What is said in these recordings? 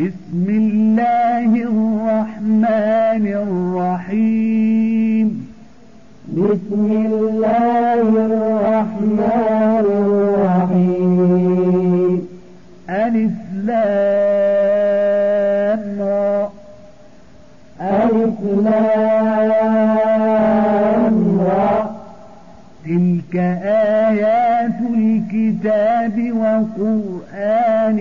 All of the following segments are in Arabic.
بسم الله الرحمن الرحيم. بسم الله الرحمن الرحيم. ألف لام را. ألف لام را. تلك آيات الكتاب وقرآن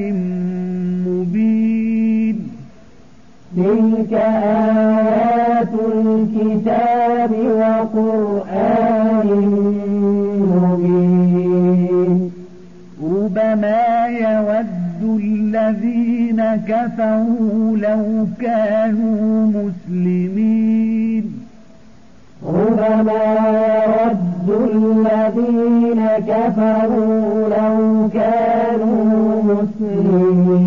تلك آيات الكتاب وقرآن مبين. ربما يود الذين كفروا لو كانوا مسلمين. ربما يود الذين كفروا لو كانوا مسلمين.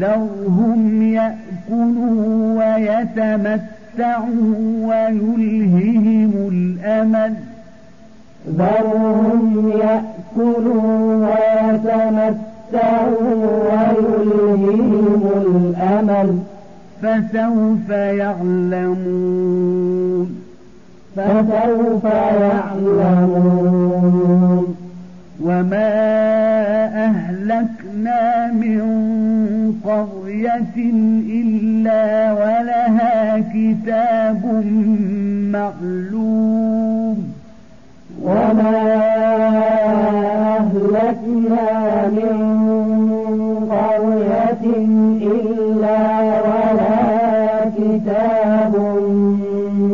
ذرهم يأكلوا ويتمتعوا ويلههم الأمل. ذرهم يأكلوا ويتمتعوا ويلههم الأمل. فسوف يعلمون. فسوف يعلمون. وما أهلكنا من قرية إلا ولها كتاب معلوم. وما أهلكنا من قرية إلا ولها كتاب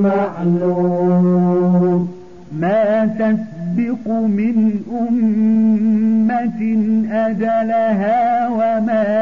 معلوم. ما تسبق من أمة أجلها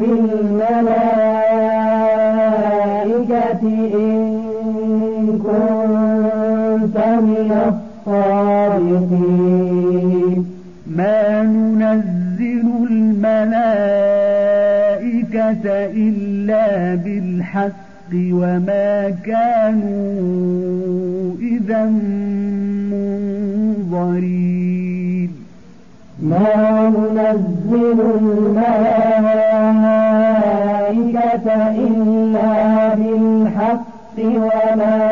بالملائكة إن كنت من الصادقين ما ننزل الملائكة إلا بالحق وما كانوا إذا منظرين ما ننزل الملائكة إلا بالحق وما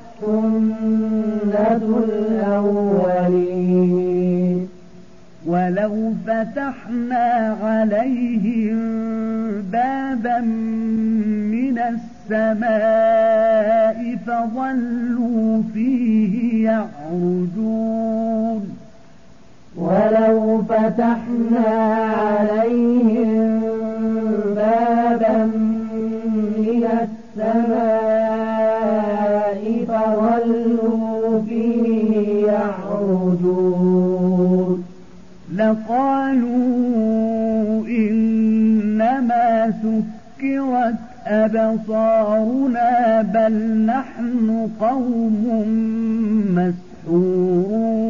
سنة الأولين ولو فتحنا عليهم بابا من السماء فظلوا فيه يعرجون ولو فتحنا عليهم بابا من السماء فظلوا فيه يعرجون لقالوا إنما سكرت أبصارنا بل نحن قوم مسحورون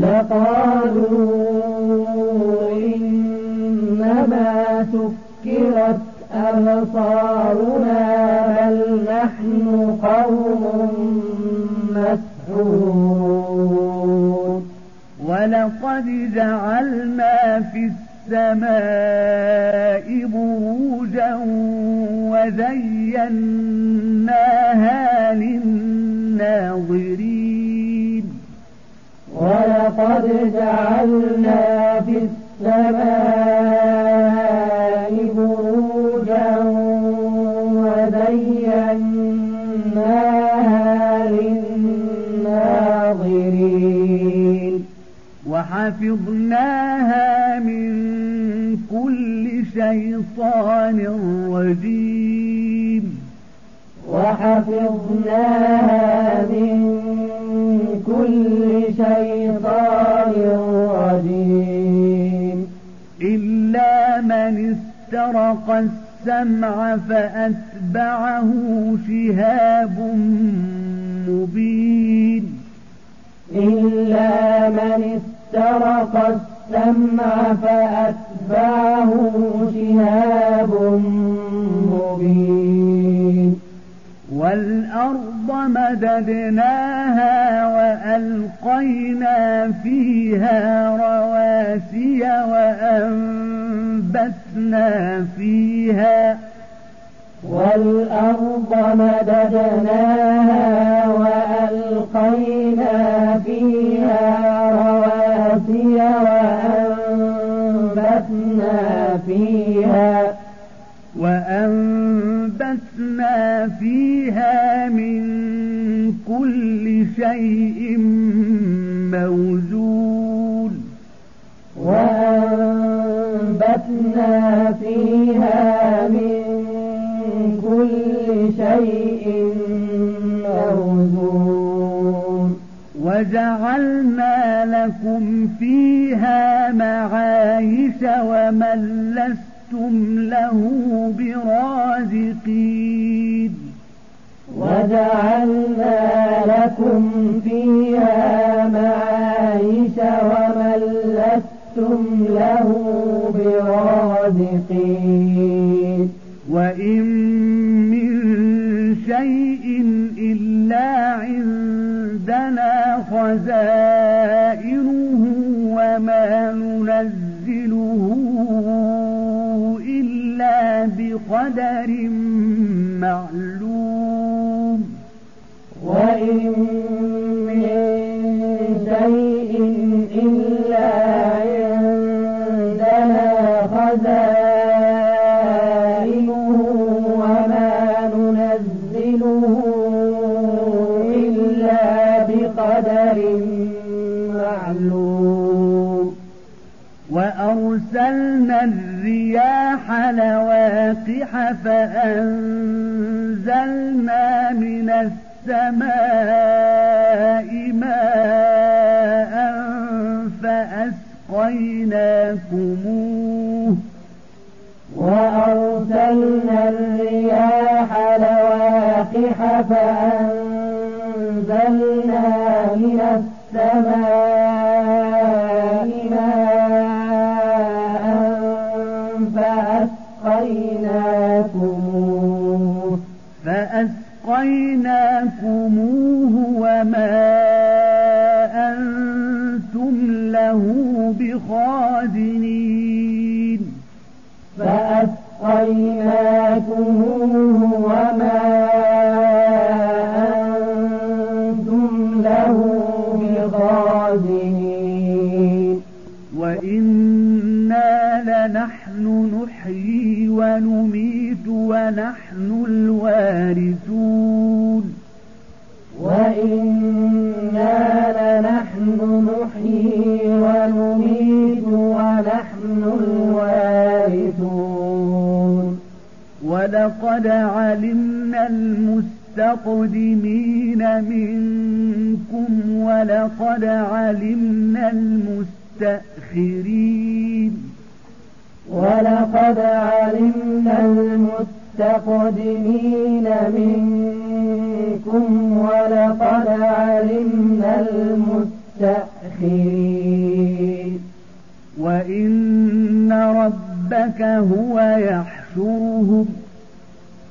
لقالوا إنما سكرت أبصارنا بل نحن قوم مسحورون. ولقد جعلنا في السماء بروجا وزيناها للناظرين. ولقد جعلنا في السماء وحفظناها من كل شيطان رجيم. وحفظناها من كل شيطان رجيم. إلا من استرق السمع فأتبعه شهاب مبين. إلا من استرق السمع فأتبعه شهاب مبين. والأرض مددناها وألقينا فيها رواسي وأنبتنا فيها. والأرض مددناها وألقينا فيها رواسي وأنبتنا فيها وأنبتنا فيها من كل شيء موزون. وأنبتنا فيها من كل شيء وجعلنا لكم فيها معايش ومن لستم له برازقين. وجعلنا لكم فيها معايش ومن لستم له برازقين. وإن من شيء إلا عندنا خزائنه وما ننزله إلا بقدر معلوم. وإن وأرسلنا الرياح لواقح فأنزلنا من السماء ماء فأسقيناكموه. وأرسلنا الرياح لواقح فأنزلنا من السماء أَرَيْنَاكُمُوهُ وَمَا أَنْتُمْ لَهُ بِخَازِنِينَ فَأَسْقَيْنَاكُمُوهُ وَمَا أَنْتُمْ لَهُ بِخَازِنِينَ وَإِنَّا لَنَحْنُ نُحْيِي وَنُمِيتُ وَنَحْنُ الْوَارِثُونَ ولقد علمنا المستقدمين منكم ولقد علمنا المستأخرين. ولقد علمنا المستقدمين منكم ولقد علمنا المستأخرين. وإن ربك هو يحشرهم.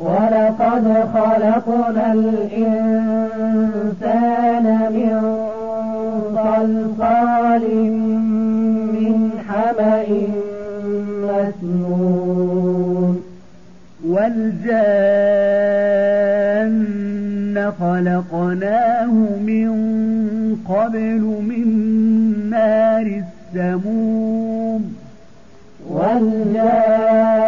ولقد خلقنا الإنسان من صلصال من حمأ مسنون. والجان خلقناه من قبل من نار السموم. والجان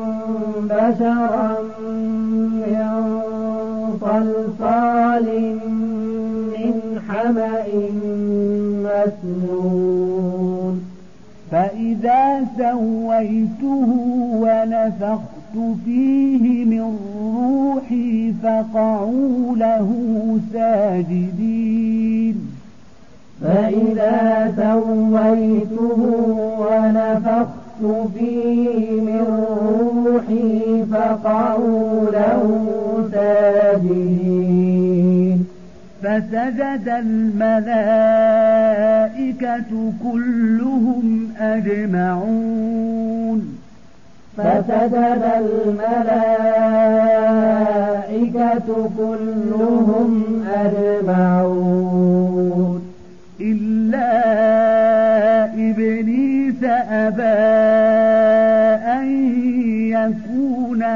بشرا من صلصال من حمأ مسنون. فإذا سويته ونفخت فيه من روحي فقعوا له ساجدين. فإذا سويته ونفخت فيه من روحي فقعوا ساجدين. فسجد الملائكة كلهم أجمعون. فسجد الملائكة كلهم أجمعون. إلا إبليس أبى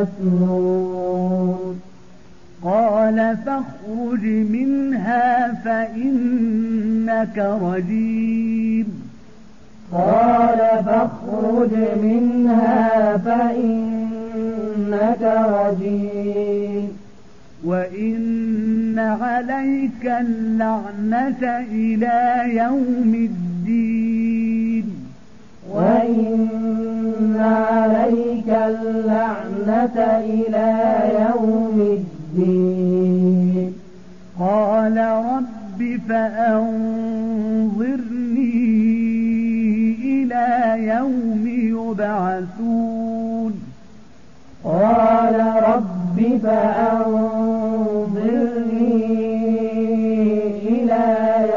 مسنون قال فاخرج منها فإنك رجيم. قال فاخرج منها فإنك رجيم. وإن عليك اللعنة إلى يوم الدين. وإن عليك اللعنة إلى يوم الدين قال رب فأنظرني إلى يوم يبعثون قال رب فأنظرني إلى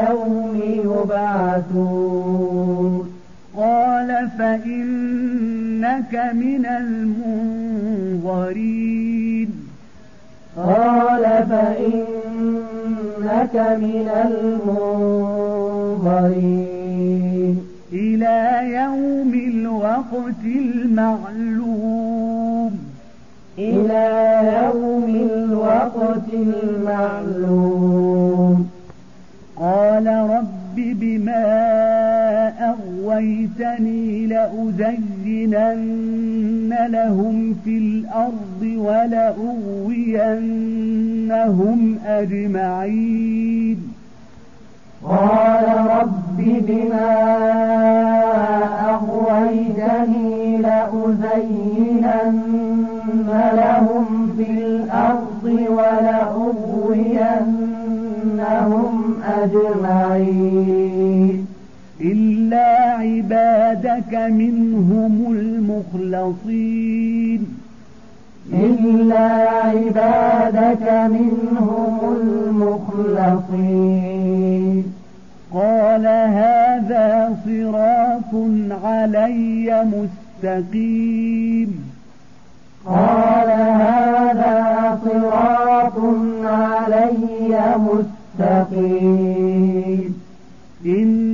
يوم يبعثون فإنك من المنظرين. قال فإنك من المنظرين. إلى يوم الوقت المعلوم. إلى يوم الوقت المعلوم. قال رب بما أغويتني لأزينن لهم في الأرض ولأغوينهم أجمعين قال رب بما أغويتني لأزينن لهم في الأرض ولأغوينهم أجمعين إلا عبادك منهم المخلصين إلا عبادك منهم المخلصين قال هذا صراط علي مستقيم قال هذا صراط علي مستقيم إن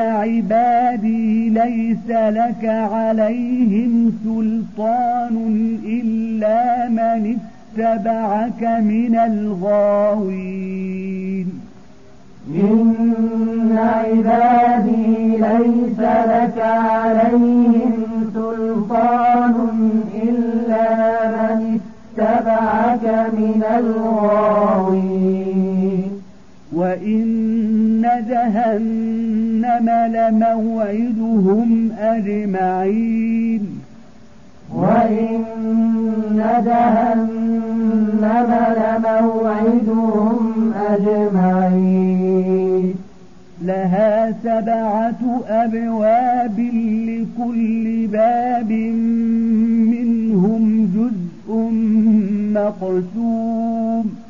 عبادي ليس لك عليهم سلطان إلا من اتبعك من الغاوين. إن عبادي ليس لك عليهم سلطان إلا من اتبعك من الغاوين. وإن جهنم لموعدهم أجمعين وإن جهنم لموعدهم أجمعين لها سبعة أبواب لكل باب منهم جزء مقسوم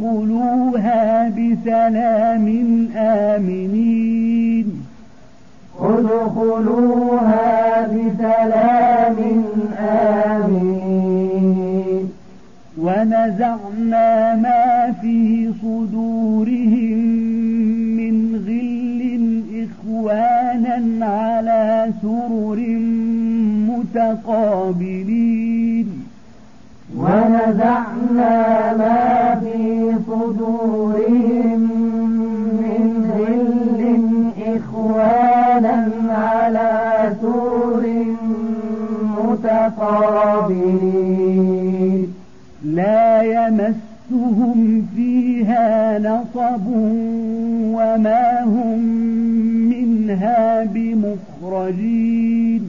ادخلوها بسلام آمنين. ادخلوها بسلام آمين ونزعنا ما في صدورهم من غل إخوانا على سرر متقابلين. ونزعنا ما في صدورهم من غل إخوانا على سور متقابلين. لا يمسهم فيها نصب وما هم منها بمخرجين.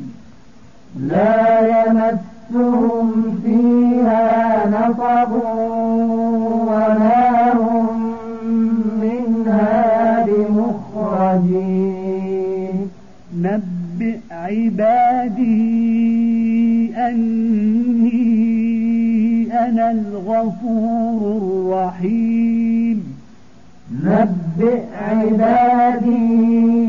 لا يمسهم فيها نصب وما بمخرجين نبئ عبادي أني أنا الغفور الرحيم. نبئ عبادي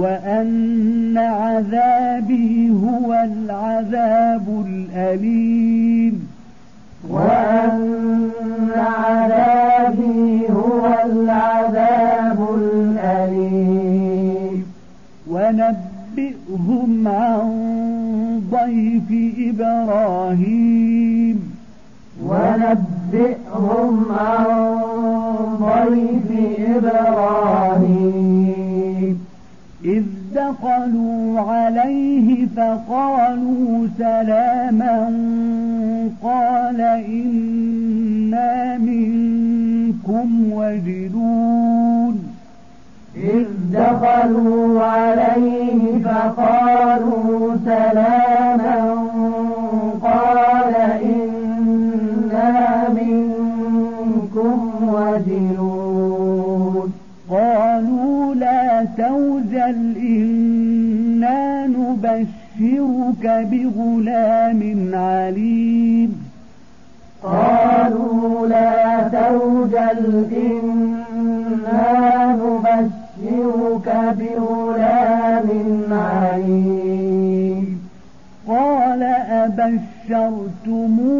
وأن عذابي هو العذاب الأليم. وأن عذابي هو العذاب الأليم. ونبئهم عن ضيف إبراهيم. ونبئهم عن ضيف إبراهيم. إذ دخلوا عليه فقالوا سلاما قال إنا منكم وجلون. إذ دخلوا عليه فقالوا سلاما توجل إنا نبشرك بغلام عليم. قالوا لا توجل إنا نبشرك بغلام عليم. قال أبشرتموني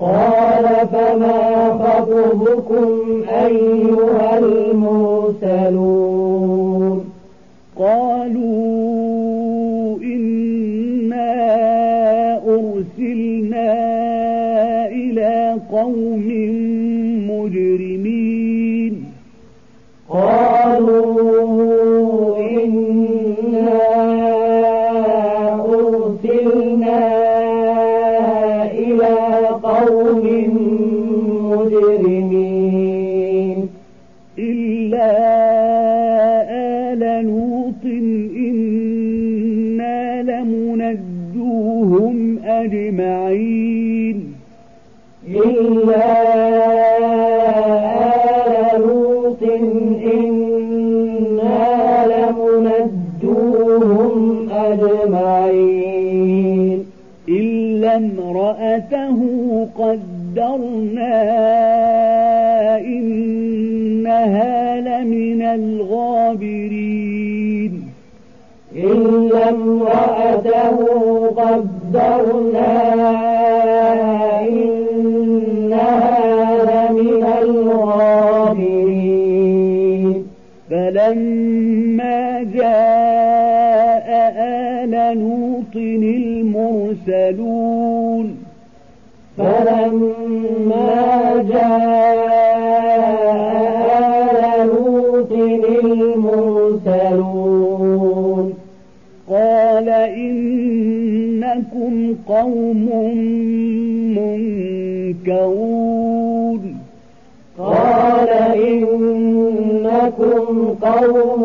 قال فما خطبكم أيها المرسلون؟ قالوا إنا أرسلنا إلى قوم مجرمين. لمنجوهم أجمعين إلا آل لوط إنا لمنجوهم أجمعين إلا امرأته قدرنا إنها لمن الغابرين إلا امرأته قدرنا إنها لمن الغابرين فلما جاء آل لوط المرسلون فلما جاء إنكم قوم منكرون قال إنكم قوم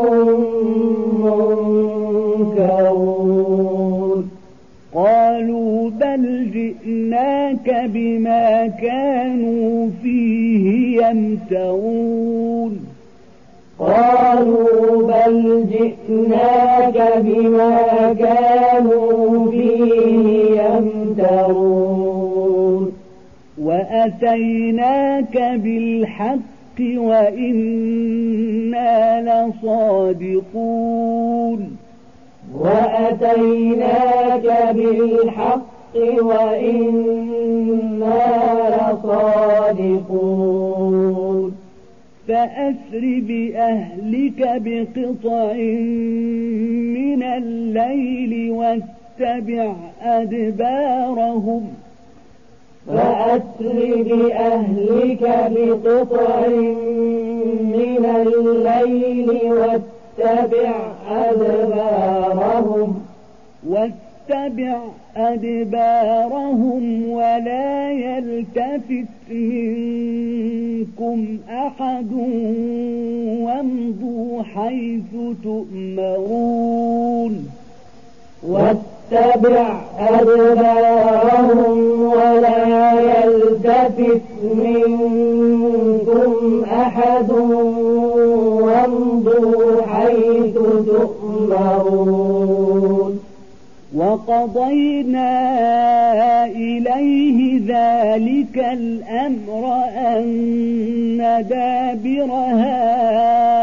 حيث تؤمرون. واتبع أدبارهم ولا يلتفت منكم أحد. وامضوا حيث تؤمرون. وقضينا إليه ذلك الأمر أن دابر هؤلاء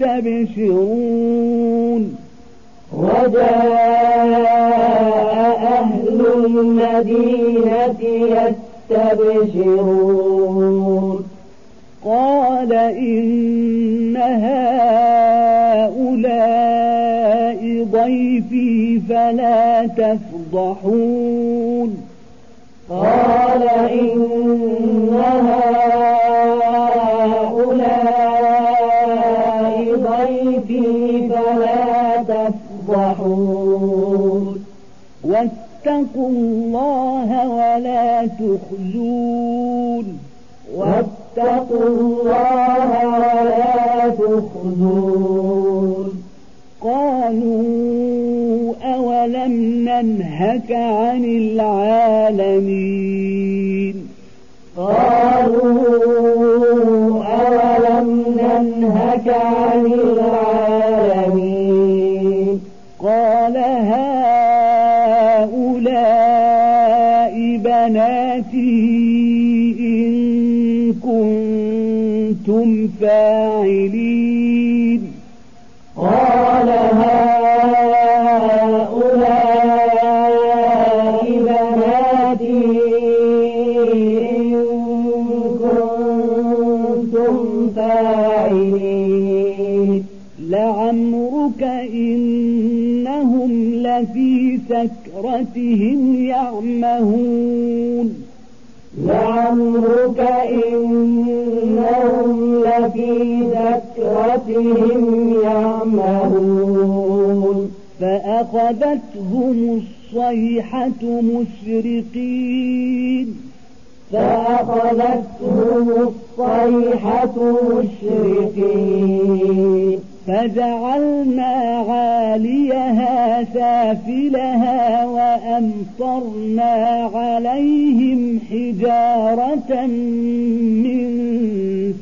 يستبشرون وجاء أهل المدينة يستبشرون. قال إن هؤلاء ضيفي فلا تفضحون. قال إن هؤلاء تفضحون واتقوا الله ولا تخزون. واتقوا الله ولا تخزون. قالوا أولم ننهك عن العالمين؟ قالوا أولم ننهك عن العالمين؟ كنتم فاعلين. مشرقين. فأخذتهم الصيحة مشرقين. فجعلنا عاليها سافلها وأمطرنا عليهم حجارة من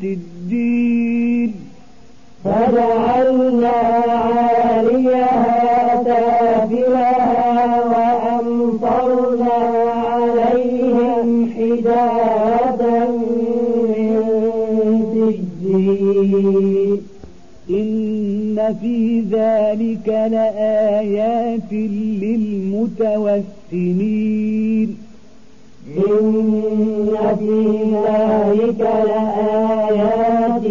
سجيل فجعلنا إن في ذلك لآيات للمتوسمين إن في ذلك لآيات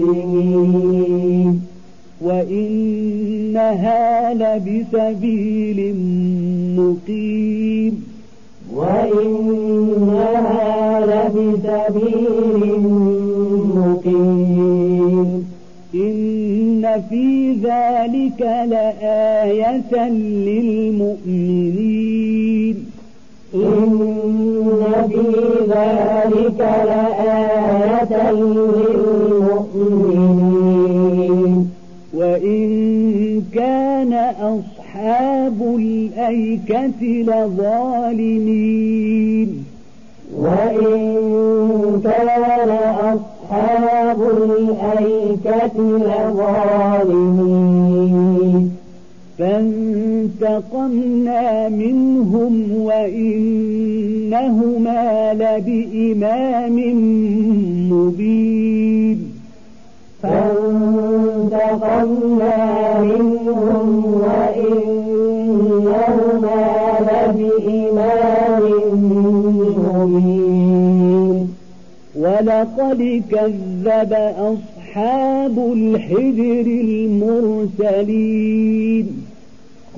للمتوسمين وإنه وإنها لبسبيل مقيم وإنها لبسبيل إن في ذلك لآية للمؤمنين. إن في ذلك لآية للمؤمنين. وإن كان أصحاب الأيكة لظالمين. وإن كان أصحاب الأيكة لظالمين فانتقمنا منهم وإنهما لبإمام مبين فانتقمنا منهم وإنهما لبإمام مبين ولقد كذب أصحاب الحجر المرسلين.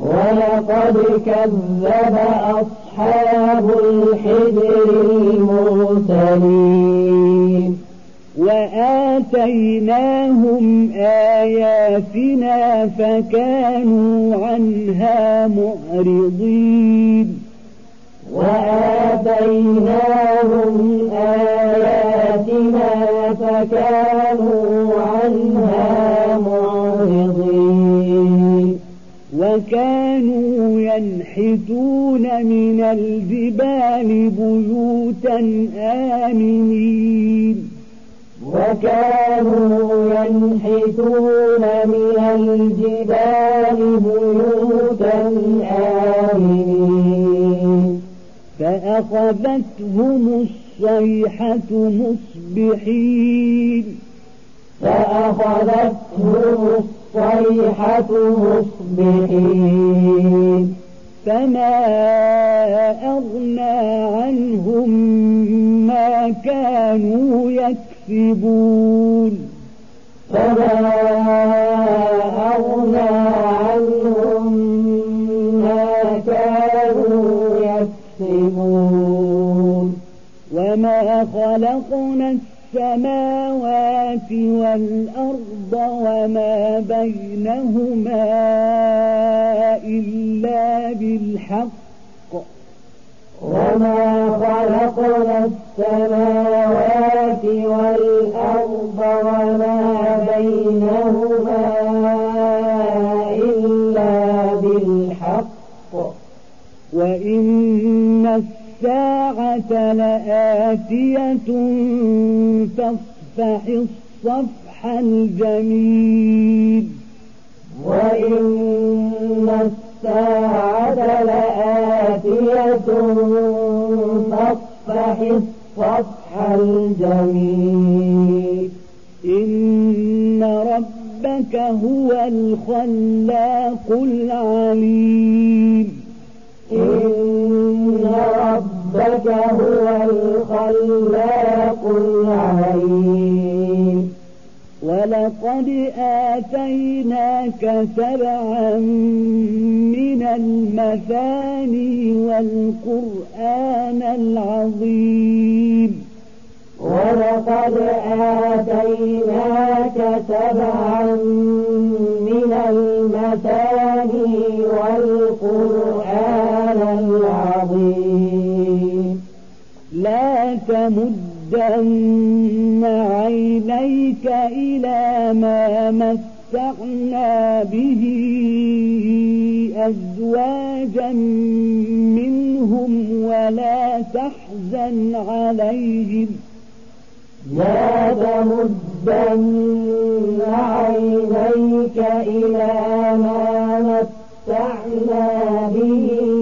ولقد كذب أصحاب الحجر المرسلين. وآتيناهم آياتنا فكانوا عنها معرضين. وآتيناهم آياتنا فكانوا عنها معرضين. وكانوا ينحتون من الجبال بيوتا آمنين. وكانوا ينحتون من الجبال بيوتا آمنين. فأخذتهم الصيحة مصبحين. فأخذتهم الصيحة مصبحين. فما أغنى عنهم ما كانوا يكسبون. فما أغنى وما خلقنا السماوات والأرض وما بينهما إلا بالحق وما خلقنا السماوات والأرض وما بينهما إلا بالحق وإن الساعة لآتية فاصفح الصفح الجميل. وإن الساعة لآتية فاصفح الصفح الجميل. إن ربك هو الخلاق العليم. الخلاق العليم ولقد آتيناك سبعا من المثاني والقرآن العظيم. ولقد آتيناك سبعا من المثاني والقرآن تمدن عينيك إلى ما متعنا به أزواجا منهم ولا تحزن عليهم لا تمدن عينيك إلى ما متعنا به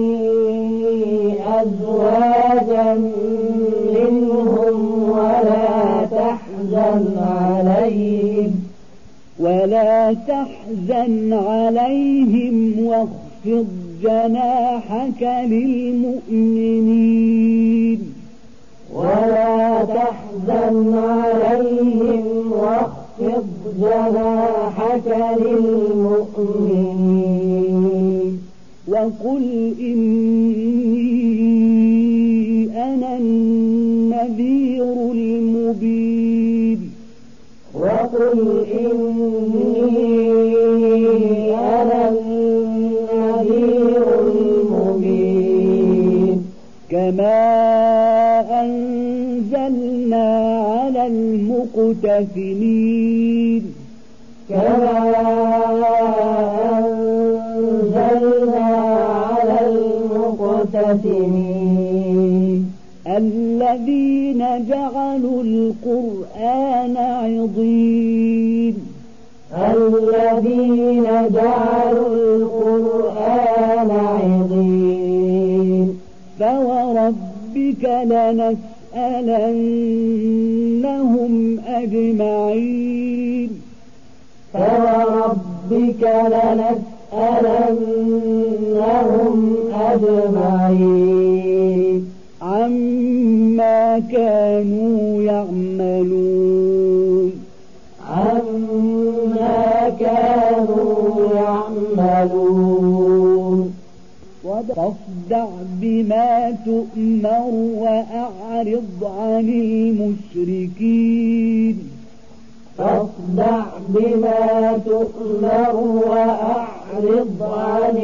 تحزن عليهم واخفض جناحك للمؤمنين. ولا تحزن عليهم واخفض جناحك للمؤمنين. وقل إني المقتسمين كما أنزلنا على المقتسمين. الذين جعلوا القرآن عضين. الذين جعلوا القرآن عضين. فوربك لنسألنهم أجمعين. فوربك لنسألنهم أجمعين. عما كانوا يعملون. فاصدع بما تؤمر وأعرض عن المشركين. فاصدع بما تؤمر وأعرض عن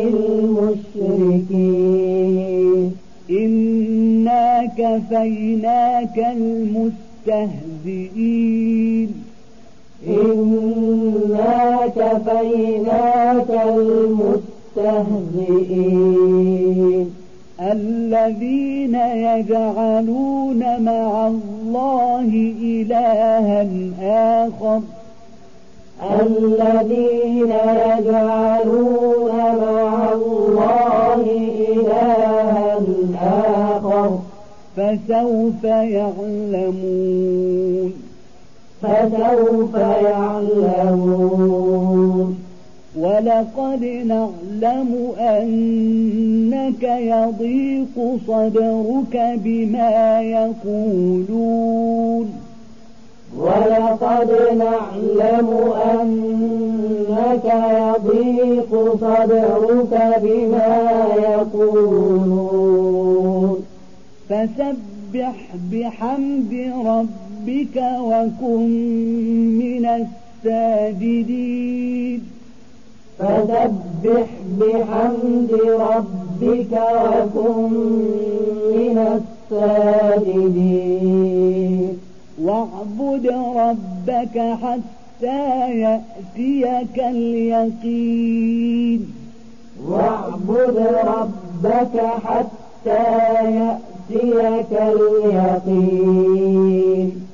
المشركين. إنا كفيناك المستهزئين. إنا كفيناك المستهزئين. الذين يجعلون مع الله إلها آخر. الذين يجعلون مع الله إلها آخر. فسوف يعلمون. فسوف يعلمون. ولقد نعلم أنك يضيق صدرك بما يقولون. ولقد نعلم أنك يضيق صدرك بما يقولون. فسبح بحمد ربك وكن من الساجدين. فسبح بحمد ربك وكن من الساجدين. واعبد ربك حتى يأتيك اليقين. واعبد ربك حتى يأتيك اليقين.